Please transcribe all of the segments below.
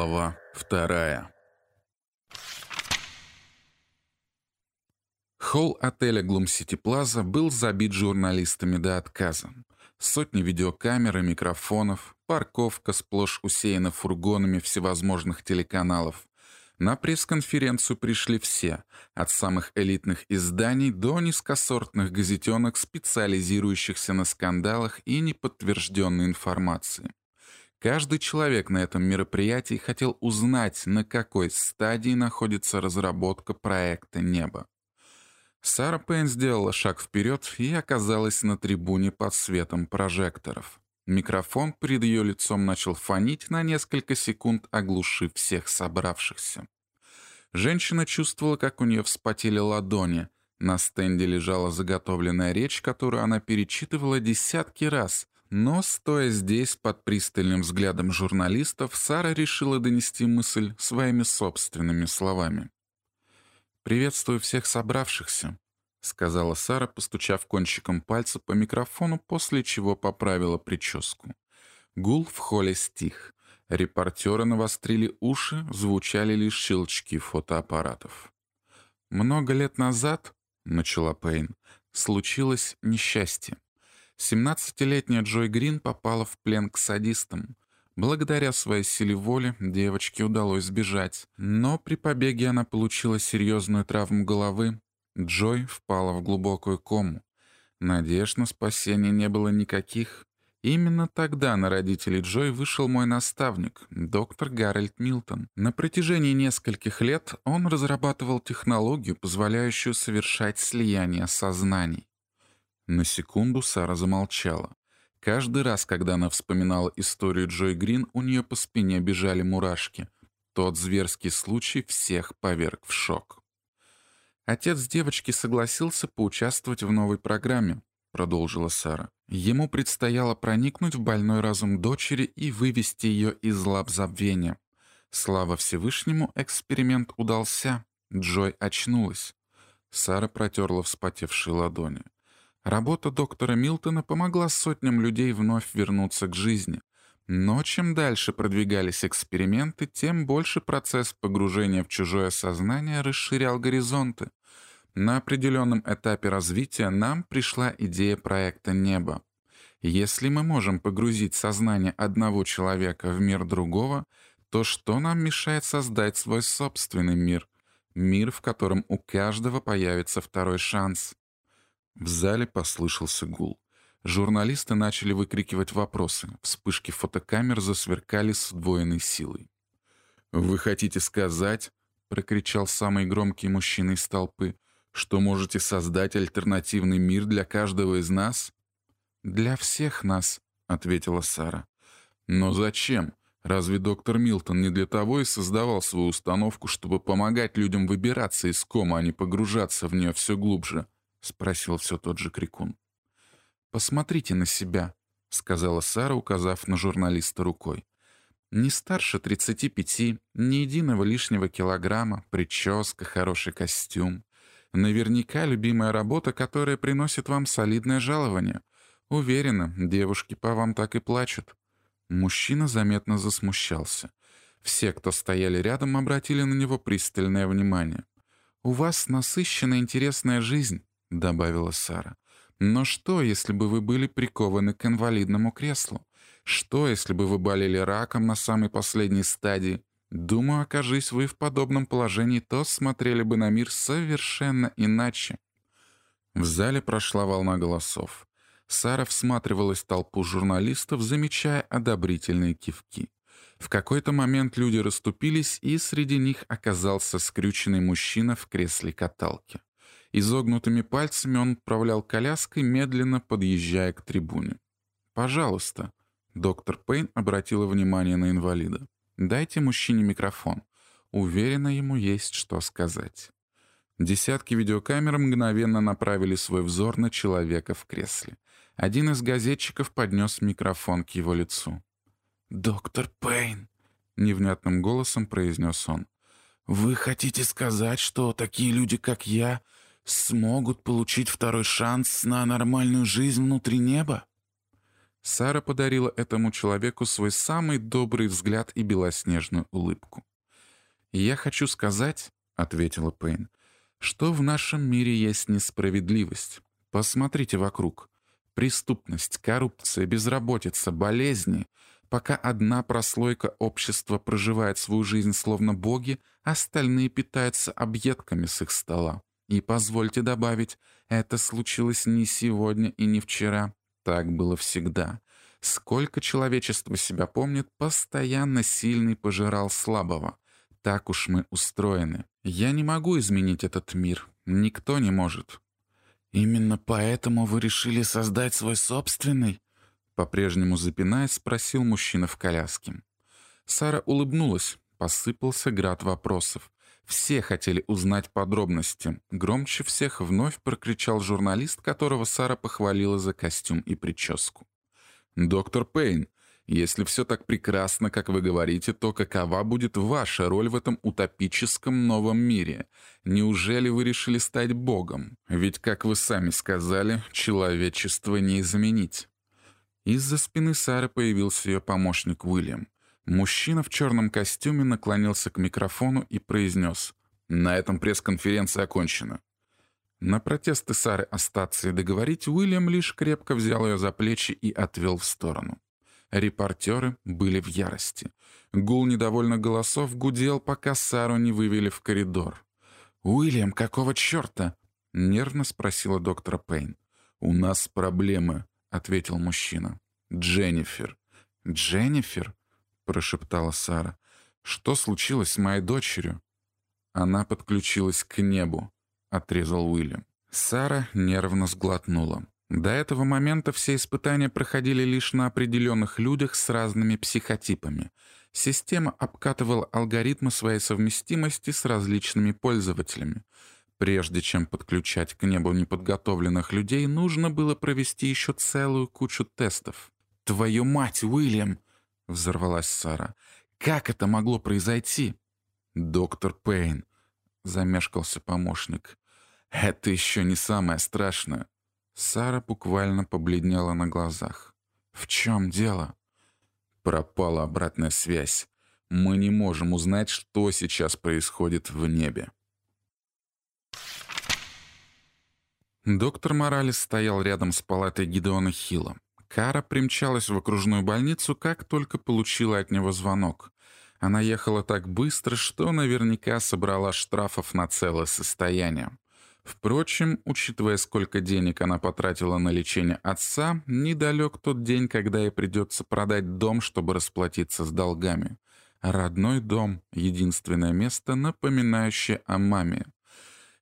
Глава вторая. Холл отеля Глум-Сити Плаза был забит журналистами до отказа. Сотни видеокамер и микрофонов, парковка сплошь усеяна фургонами всевозможных телеканалов. На пресс-конференцию пришли все, от самых элитных изданий до низкосортных газетенок, специализирующихся на скандалах и неподтвержденной информации. Каждый человек на этом мероприятии хотел узнать, на какой стадии находится разработка проекта «Небо». Сара Пейн сделала шаг вперед и оказалась на трибуне под светом прожекторов. Микрофон перед ее лицом начал фонить на несколько секунд, оглушив всех собравшихся. Женщина чувствовала, как у нее вспотели ладони. На стенде лежала заготовленная речь, которую она перечитывала десятки раз, но, стоя здесь под пристальным взглядом журналистов, Сара решила донести мысль своими собственными словами. «Приветствую всех собравшихся», — сказала Сара, постучав кончиком пальца по микрофону, после чего поправила прическу. Гул в холле стих. Репортеры навострили уши, звучали лишь щелчки фотоаппаратов. «Много лет назад», — начала Пейн, — «случилось несчастье. 17-летняя Джой Грин попала в плен к садистам. Благодаря своей силе воли девочке удалось сбежать, но при побеге она получила серьезную травму головы. Джой впала в глубокую кому. Надежд на спасение не было никаких. Именно тогда на родителей Джой вышел мой наставник, доктор Гарольд Милтон. На протяжении нескольких лет он разрабатывал технологию, позволяющую совершать слияние сознаний. На секунду Сара замолчала. Каждый раз, когда она вспоминала историю Джой Грин, у нее по спине бежали мурашки. Тот зверский случай всех поверг в шок. «Отец девочки согласился поучаствовать в новой программе», — продолжила Сара. Ему предстояло проникнуть в больной разум дочери и вывести ее из лап забвения. Слава Всевышнему, эксперимент удался. Джой очнулась. Сара протерла вспотевшие ладони. Работа доктора Милтона помогла сотням людей вновь вернуться к жизни. Но чем дальше продвигались эксперименты, тем больше процесс погружения в чужое сознание расширял горизонты. На определенном этапе развития нам пришла идея проекта «Небо». Если мы можем погрузить сознание одного человека в мир другого, то что нам мешает создать свой собственный мир? Мир, в котором у каждого появится второй шанс. В зале послышался гул. Журналисты начали выкрикивать вопросы. Вспышки фотокамер засверкали с удвоенной силой. «Вы хотите сказать, — прокричал самый громкий мужчина из толпы, — что можете создать альтернативный мир для каждого из нас?» «Для всех нас», — ответила Сара. «Но зачем? Разве доктор Милтон не для того и создавал свою установку, чтобы помогать людям выбираться из кома, а не погружаться в нее все глубже?» — спросил все тот же Крикун. «Посмотрите на себя», — сказала Сара, указав на журналиста рукой. «Не старше 35, ни единого лишнего килограмма, прическа, хороший костюм. Наверняка любимая работа, которая приносит вам солидное жалование. Уверена, девушки по вам так и плачут». Мужчина заметно засмущался. Все, кто стояли рядом, обратили на него пристальное внимание. «У вас насыщенная интересная жизнь», — добавила Сара. «Но что, если бы вы были прикованы к инвалидному креслу? Что, если бы вы болели раком на самой последней стадии? Думаю, окажись вы в подобном положении, то смотрели бы на мир совершенно иначе». В зале прошла волна голосов. Сара всматривалась в толпу журналистов, замечая одобрительные кивки. В какой-то момент люди расступились, и среди них оказался скрюченный мужчина в кресле каталки. Изогнутыми пальцами он управлял коляской, медленно подъезжая к трибуне. «Пожалуйста», — доктор Пейн обратила внимание на инвалида. «Дайте мужчине микрофон. Уверена, ему есть что сказать». Десятки видеокамер мгновенно направили свой взор на человека в кресле. Один из газетчиков поднес микрофон к его лицу. «Доктор Пейн», — невнятным голосом произнес он, — «вы хотите сказать, что такие люди, как я, смогут получить второй шанс на нормальную жизнь внутри неба? Сара подарила этому человеку свой самый добрый взгляд и белоснежную улыбку. «Я хочу сказать», — ответила Пейн, — «что в нашем мире есть несправедливость. Посмотрите вокруг. Преступность, коррупция, безработица, болезни. Пока одна прослойка общества проживает свою жизнь словно боги, остальные питаются объедками с их стола. И позвольте добавить, это случилось не сегодня и не вчера. Так было всегда. Сколько человечество себя помнит, постоянно сильный пожирал слабого. Так уж мы устроены. Я не могу изменить этот мир. Никто не может. «Именно поэтому вы решили создать свой собственный?» По-прежнему запинаясь, спросил мужчина в коляске. Сара улыбнулась. Посыпался град вопросов. Все хотели узнать подробности. Громче всех вновь прокричал журналист, которого Сара похвалила за костюм и прическу. «Доктор Пейн, если все так прекрасно, как вы говорите, то какова будет ваша роль в этом утопическом новом мире? Неужели вы решили стать богом? Ведь, как вы сами сказали, человечество не изменить. Из-за спины Сары появился ее помощник Уильям. Мужчина в черном костюме наклонился к микрофону и произнес «На этом пресс-конференция окончена». На протесты Сары остаться и договорить Уильям лишь крепко взял ее за плечи и отвел в сторону. Репортеры были в ярости. Гул недовольных голосов гудел, пока Сару не вывели в коридор. «Уильям, какого черта?» — нервно спросила доктора Пейн. «У нас проблемы», — ответил мужчина. «Дженнифер». «Дженнифер?» — прошептала Сара. «Что случилось с моей дочерью?» Она подключилась к небу, — отрезал Уильям. Сара нервно сглотнула. До этого момента все испытания проходили лишь на определенных людях с разными психотипами. Система обкатывала алгоритмы своей совместимости с различными пользователями. Прежде чем подключать к небу неподготовленных людей, нужно было провести еще целую кучу тестов. «Твою мать, Уильям!» — взорвалась Сара. «Как это могло произойти?» «Доктор Пейн», — замешкался помощник. «Это еще не самое страшное. Сара буквально побледнела на глазах. «В чем дело?» Пропала обратная связь. Мы не можем узнать, что сейчас происходит в небе. Доктор Моралес стоял рядом с палатой Гидеона Хилла. Кара примчалась в окружную больницу, как только получила от него звонок. Она ехала так быстро, что наверняка собрала штрафов на целое состояние. Впрочем, учитывая, сколько денег она потратила на лечение отца, недалек тот день, когда ей придется продать дом, чтобы расплатиться с долгами. Родной дом — единственное место, напоминающее о маме.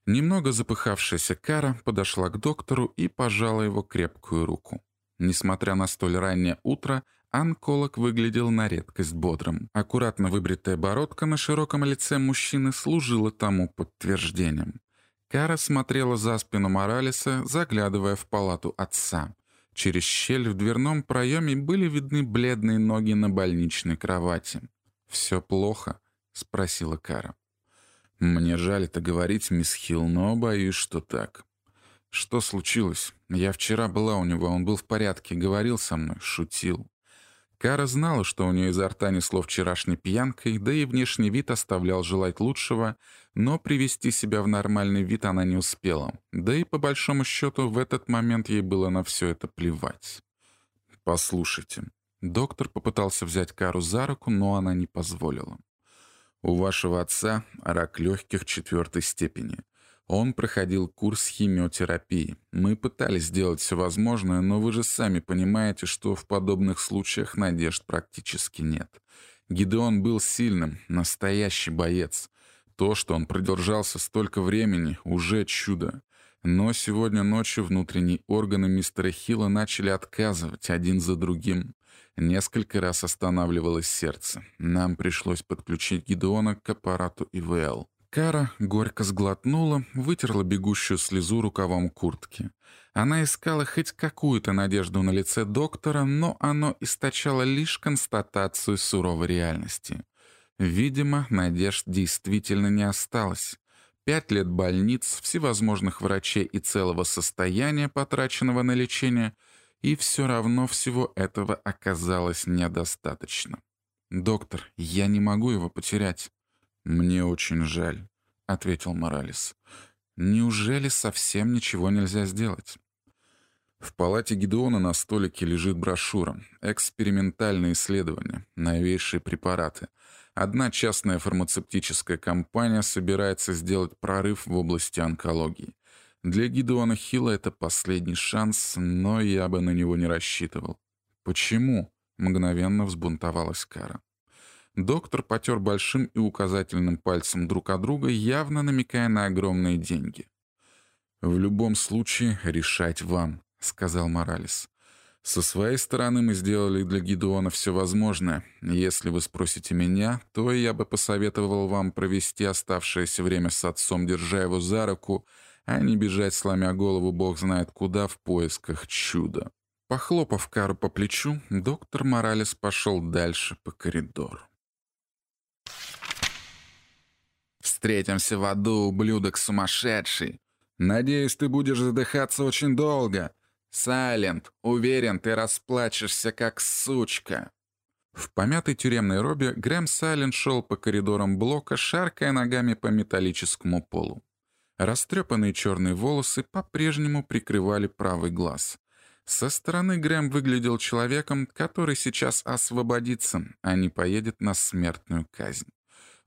Немного запыхавшаяся Кара подошла к доктору и пожала его крепкую руку. Несмотря на столь раннее утро, онколог выглядел на редкость бодрым. Аккуратно выбритая бородка на широком лице мужчины служила тому подтверждением. Кара смотрела за спину Моралеса, заглядывая в палату отца. Через щель в дверном проеме были видны бледные ноги на больничной кровати. «Все плохо?» — спросила Кара. «Мне жаль это говорить, мисс Хилл, но боюсь, что так». «Что случилось? Я вчера была у него, он был в порядке, говорил со мной, шутил». Кара знала, что у нее изо рта несло вчерашней пьянкой, да и внешний вид оставлял желать лучшего, но привести себя в нормальный вид она не успела. Да и по большому счету в этот момент ей было на все это плевать. «Послушайте». Доктор попытался взять Кару за руку, но она не позволила. «У вашего отца рак легких четвертой степени. Он проходил курс химиотерапии. Мы пытались сделать все возможное, но вы же сами понимаете, что в подобных случаях надежд практически нет. Гидеон был сильным, настоящий боец. То, что он продержался столько времени, уже чудо. Но сегодня ночью внутренние органы мистера Хилла начали отказывать один за другим. Несколько раз останавливалось сердце. Нам пришлось подключить Гидеона к аппарату ИВЛ. Кара горько сглотнула, вытерла бегущую слезу рукавом куртки. Она искала хоть какую-то надежду на лице доктора, но оно источало лишь констатацию суровой реальности. Видимо, надежд действительно не осталось. Пять лет больниц, всевозможных врачей и целого состояния, потраченного на лечение, И все равно всего этого оказалось недостаточно. «Доктор, я не могу его потерять». «Мне очень жаль», — ответил Моралес. «Неужели совсем ничего нельзя сделать?» В палате Гедеона на столике лежит брошюра «Экспериментальные исследования. Новейшие препараты». Одна частная фармацевтическая компания собирается сделать прорыв в области онкологии. Для Гидеона Хилла это последний шанс, но я бы на него не рассчитывал. «Почему?» — мгновенно взбунтовалась Кара. Доктор потер большим и указательным пальцем друг от друга, явно намекая на огромные деньги. «В любом случае, решать вам», — сказал Моралес. «Со своей стороны мы сделали для Гидеона все возможное. Если вы спросите меня, то я бы посоветовал вам провести оставшееся время с отцом, держа его за руку, — а не бежать, сломя голову бог знает куда, в поисках чуда. Похлопав Кару по плечу, доктор Моралес пошел дальше по коридору. «Встретимся в аду, ублюдок сумасшедший! Надеюсь, ты будешь задыхаться очень долго. Сайлент, уверен, ты расплачешься как сучка!» В помятой тюремной робе Грэм Сайлент шел по коридорам блока, шаркая ногами по металлическому полу. Растрепанные черные волосы по-прежнему прикрывали правый глаз. Со стороны Грэм выглядел человеком, который сейчас освободится, а не поедет на смертную казнь.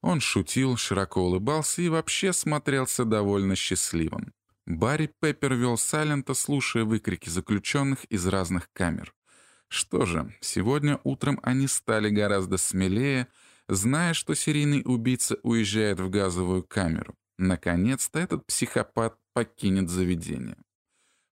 Он шутил, широко улыбался и вообще смотрелся довольно счастливым. Барри Пеппер вел Сайлента, слушая выкрики заключенных из разных камер. Что же, сегодня утром они стали гораздо смелее, зная, что серийный убийца уезжает в газовую камеру. Наконец-то этот психопат покинет заведение.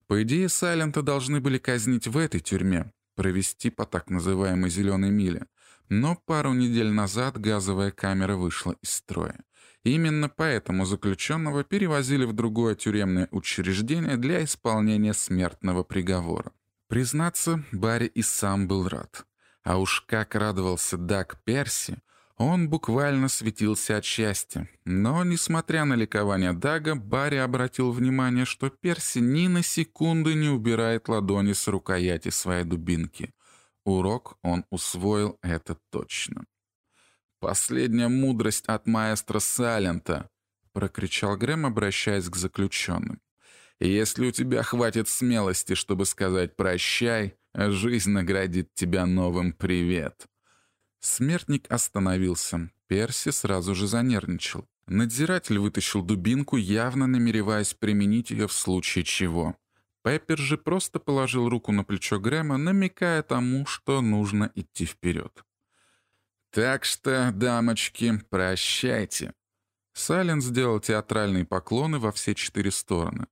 По идее, Сайлента должны были казнить в этой тюрьме, провести по так называемой «зеленой миле», но пару недель назад газовая камера вышла из строя. Именно поэтому заключенного перевозили в другое тюремное учреждение для исполнения смертного приговора. Признаться, Барри и сам был рад. А уж как радовался Даг Перси, он буквально светился от счастья. Но, несмотря на ликование Дага, Барри обратил внимание, что Перси ни на секунду не убирает ладони с рукояти своей дубинки. Урок он усвоил это точно. «Последняя мудрость от маэстро Салента!» — прокричал Грэм, обращаясь к заключенным. «Если у тебя хватит смелости, чтобы сказать «прощай», жизнь наградит тебя новым «привет». Смертник остановился. Перси сразу же занервничал. Надзиратель вытащил дубинку, явно намереваясь применить ее в случае чего. Пеппер же просто положил руку на плечо Грэма, намекая тому, что нужно идти вперед. «Так что, дамочки, прощайте». Сайлен сделал театральные поклоны во все четыре стороны.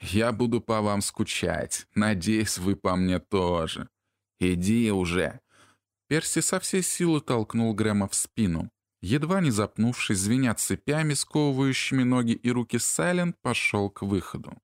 «Я буду по вам скучать. Надеюсь, вы по мне тоже. Иди уже. Перси со всей силы толкнул Грэма в спину. Едва не запнувшись, звеня цепями, сковывающими ноги и руки, Сайлент пошел к выходу.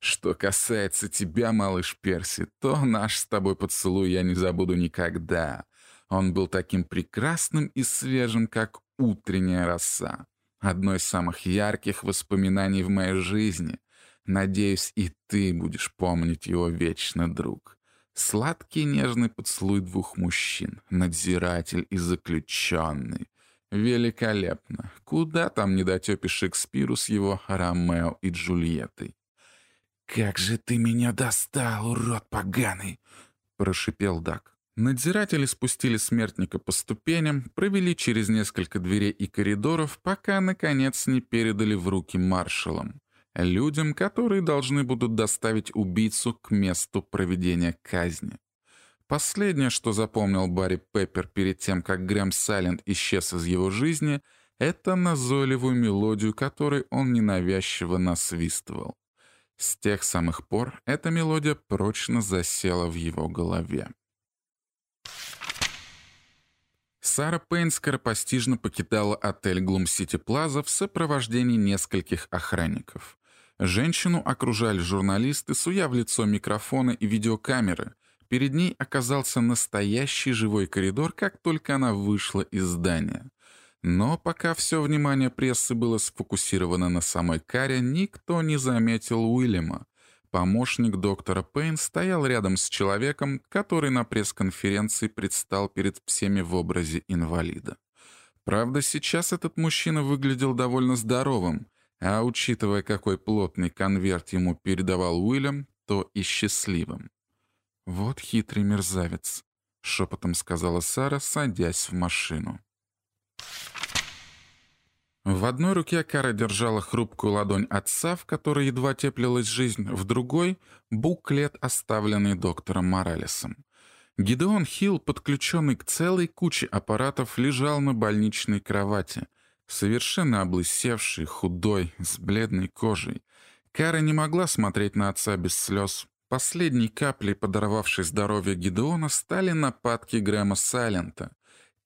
«Что касается тебя, малыш Перси, то наш с тобой поцелуй я не забуду никогда. Он был таким прекрасным и свежим, как утренняя роса. Одно из самых ярких воспоминаний в моей жизни. Надеюсь, и ты будешь помнить его вечно, друг». Сладкий нежный поцелуй двух мужчин, надзиратель и заключенный. Великолепно. Куда там недотепе Шекспиру с его Ромео и Джульеттой? «Как же ты меня достал, урод поганый!» — прошипел Дак. Надзиратели спустили смертника по ступеням, провели через несколько дверей и коридоров, пока, наконец, не передали в руки маршалам людям, которые должны будут доставить убийцу к месту проведения казни. Последнее, что запомнил Барри Пеппер перед тем, как Грэм Сайленд исчез из его жизни, это назойливую мелодию, которой он ненавязчиво насвистывал. С тех самых пор эта мелодия прочно засела в его голове. Сара Пейн скоропостижно покидала отель Глум-Сити Плаза в сопровождении нескольких охранников. Женщину окружали журналисты, суя в лицо микрофоны и видеокамеры. Перед ней оказался настоящий живой коридор, как только она вышла из здания. Но пока все внимание прессы было сфокусировано на самой Каре, никто не заметил Уильяма. Помощник доктора Пейн стоял рядом с человеком, который на пресс-конференции предстал перед всеми в образе инвалида. Правда, сейчас этот мужчина выглядел довольно здоровым, а учитывая, какой плотный конверт ему передавал Уильям, то и счастливым. «Вот хитрый мерзавец», — шепотом сказала Сара, садясь в машину. В одной руке Кара держала хрупкую ладонь отца, в которой едва теплилась жизнь, в другой — буклет, оставленный доктором Моралесом. Гидеон Хилл, подключенный к целой куче аппаратов, лежал на больничной кровати, совершенно облысевший, худой, с бледной кожей. Кара не могла смотреть на отца без слез. Последней каплей, подорвавшей здоровье Гидеона, стали нападки Грэма Сайлента.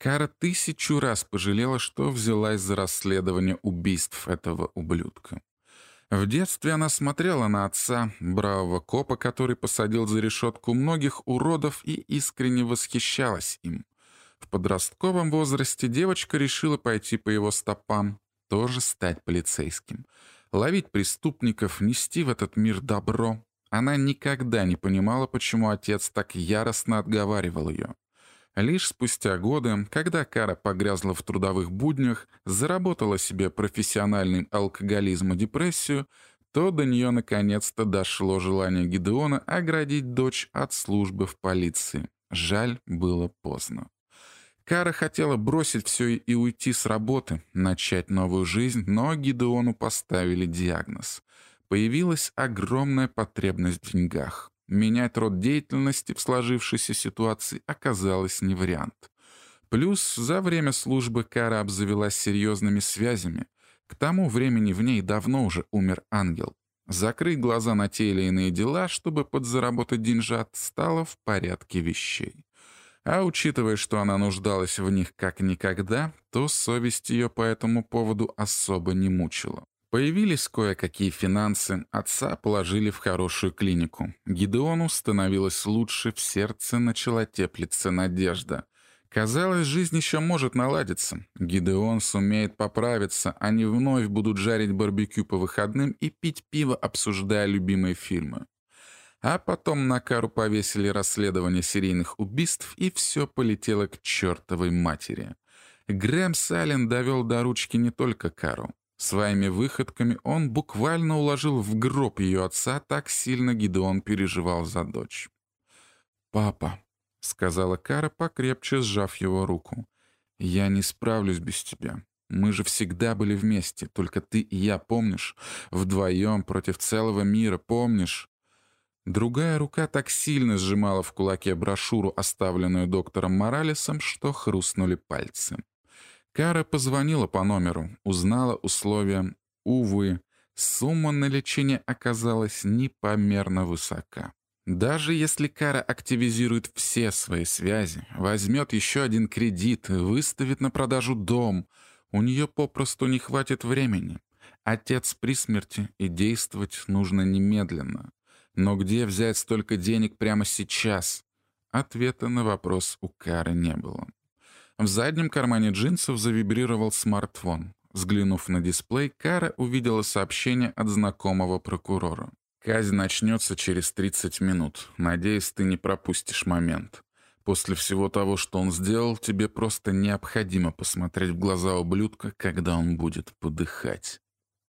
Кара тысячу раз пожалела, что взялась за расследование убийств этого ублюдка. В детстве она смотрела на отца, бравого копа, который посадил за решетку многих уродов и искренне восхищалась им. В подростковом возрасте девочка решила пойти по его стопам, тоже стать полицейским. Ловить преступников, нести в этот мир добро. Она никогда не понимала, почему отец так яростно отговаривал ее. Лишь спустя годы, когда Кара погрязла в трудовых буднях, заработала себе профессиональный алкоголизм и депрессию, то до нее наконец-то дошло желание Гидеона оградить дочь от службы в полиции. Жаль, было поздно. Кара хотела бросить все и уйти с работы, начать новую жизнь, но Гидеону поставили диагноз. Появилась огромная потребность в деньгах. Менять род деятельности в сложившейся ситуации оказалось не вариант. Плюс за время службы Кара обзавелась серьезными связями. К тому времени в ней давно уже умер ангел. Закрыть глаза на те или иные дела, чтобы подзаработать деньжат, стало в порядке вещей. А учитывая, что она нуждалась в них как никогда, то совесть ее по этому поводу особо не мучила. Появились кое-какие финансы, отца положили в хорошую клинику. Гидеону становилось лучше, в сердце начала теплиться надежда. Казалось, жизнь еще может наладиться. Гидеон сумеет поправиться, они вновь будут жарить барбекю по выходным и пить пиво, обсуждая любимые фильмы. А потом на Кару повесили расследование серийных убийств, и все полетело к чертовой матери. Грэм Саллен довел до ручки не только Кару. Своими выходками он буквально уложил в гроб ее отца, так сильно Гидеон переживал за дочь. «Папа», — сказала Кара, покрепче сжав его руку, — «я не справлюсь без тебя. Мы же всегда были вместе, только ты и я, помнишь? Вдвоем против целого мира, помнишь?» Другая рука так сильно сжимала в кулаке брошюру, оставленную доктором Моралесом, что хрустнули пальцы. Кара позвонила по номеру, узнала условия. Увы, сумма на лечение оказалась непомерно высока. Даже если Кара активизирует все свои связи, возьмет еще один кредит, выставит на продажу дом, у нее попросту не хватит времени. Отец при смерти, и действовать нужно немедленно. Но где взять столько денег прямо сейчас? Ответа на вопрос у Кары не было. В заднем кармане джинсов завибрировал смартфон. Взглянув на дисплей, Кара увидела сообщение от знакомого прокурора. «Казнь начнется через 30 минут. Надеюсь, ты не пропустишь момент. После всего того, что он сделал, тебе просто необходимо посмотреть в глаза ублюдка, когда он будет подыхать».